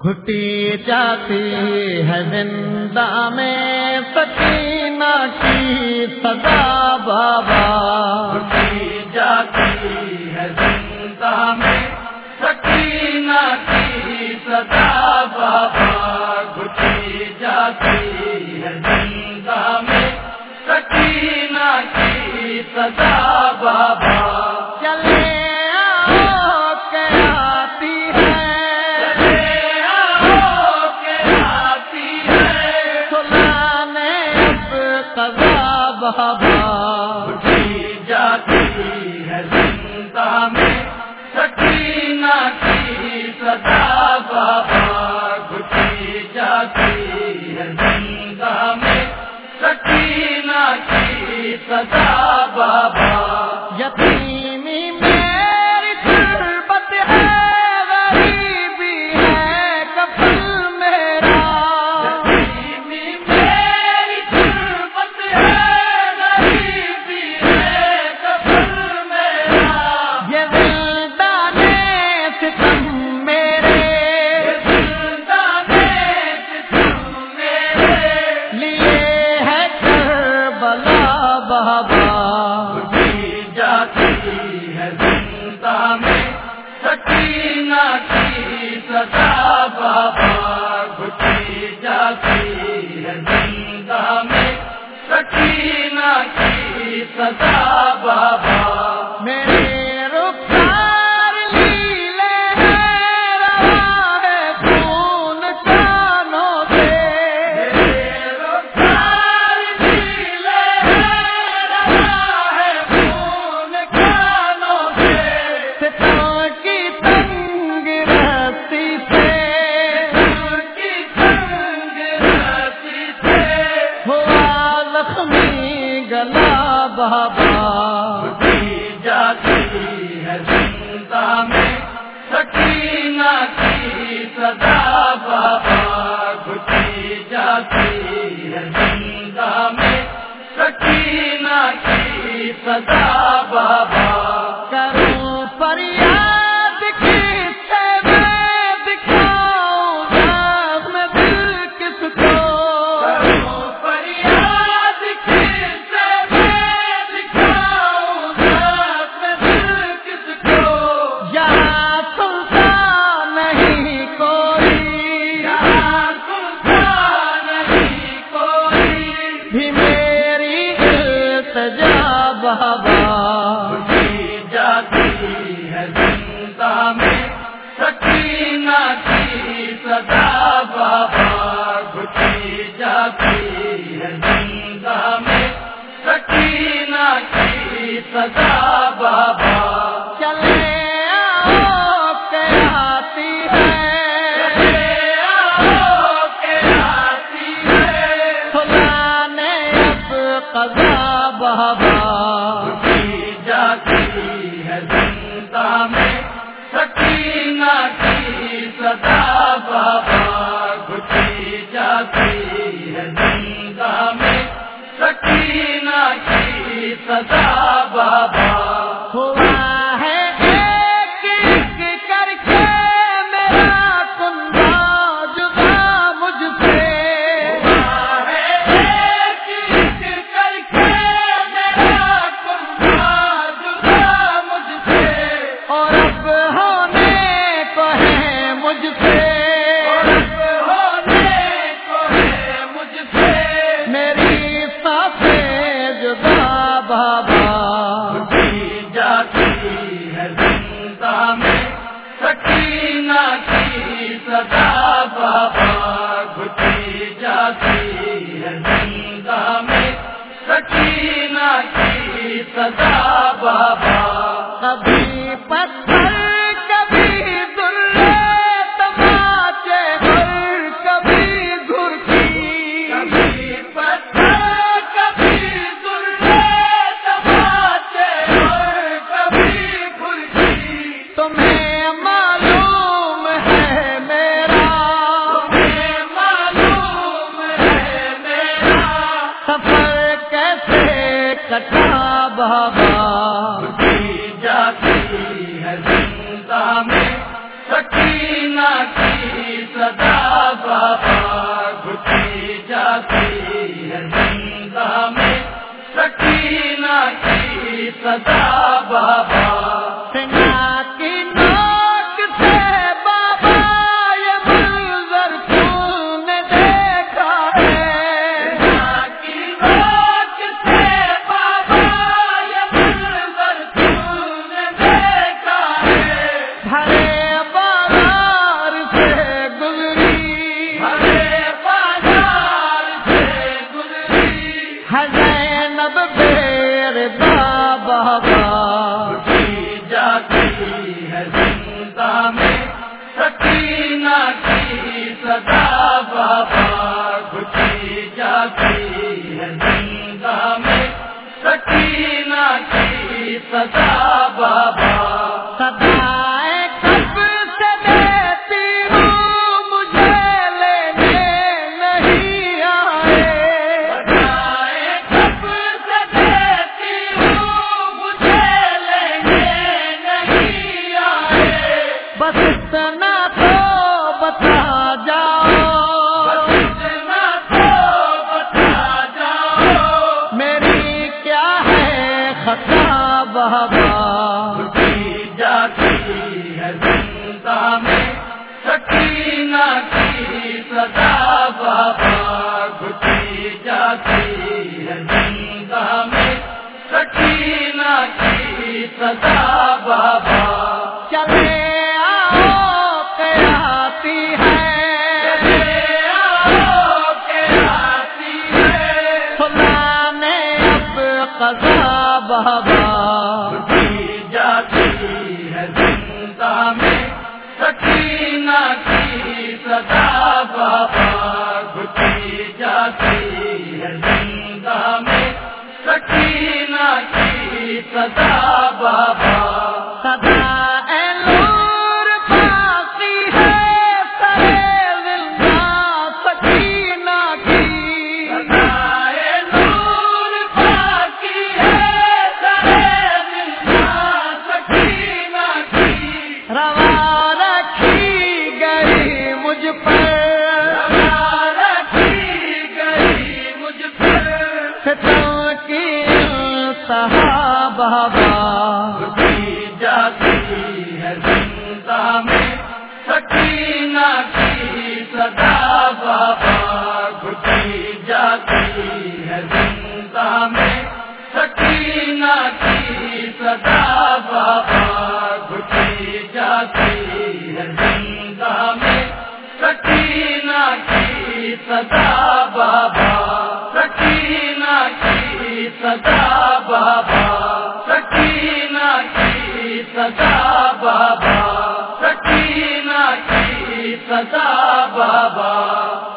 گھٹی جاتی ہے زندہ میں سکینہ کی صدا بابا۔ جاتی ہے زندہ میں سکینہ کی صدا بابا۔ گھٹی جاتی ہے زندہ میں سکینہ کی صدا قضا بابا جاتی ہے زندہ میں سکینہ کی صدا بابا اٹھی جاتی ہے زندہ میں سکینہ کی صدا بابا یقین جاتی ہے زندہ میں بابا۔ گھٹی جاتی ہے زندہ میں بابا۔ زخمی گلا بابا جاتی ہے زندہ میں سکینہ کی صدا بابا گھٹی جاتی ہے زندہ میں سکینہ کی صدا بابا کروں پریا بابا جاتی ہے زندہ میں بابا جاتی ہے زندہ میں بابا میں، سکینہ کی صدا بابا گھٹی جاتی ہے زندہ میں، سکینہ کی صدا بابا۔ ہوا کبھی پتھر نام بتا جاؤ۔ بتا جاؤ میری کیا ہے خطا بابا جاتی ہے میں سکینہ کی بابا گھٹی جاتی ہے زندہ میں سکینہ کی سزا قضا بابا جاتی ہے زندہ میں سکینہ کی سدا بابا۔ گھٹی جاتی بابا جاتی ہے زندہ میں سکینہ کی سدا بابا گھٹی جاتی ہے زندہ میں سکینہ کی سدا بابا گھٹی جاتی ہے زندہ میں سکینہ کی سدا بابا سکینہ کی سدا بابا۔ سکینہ کی سدا بابا سکینہ کی سدا بابا۔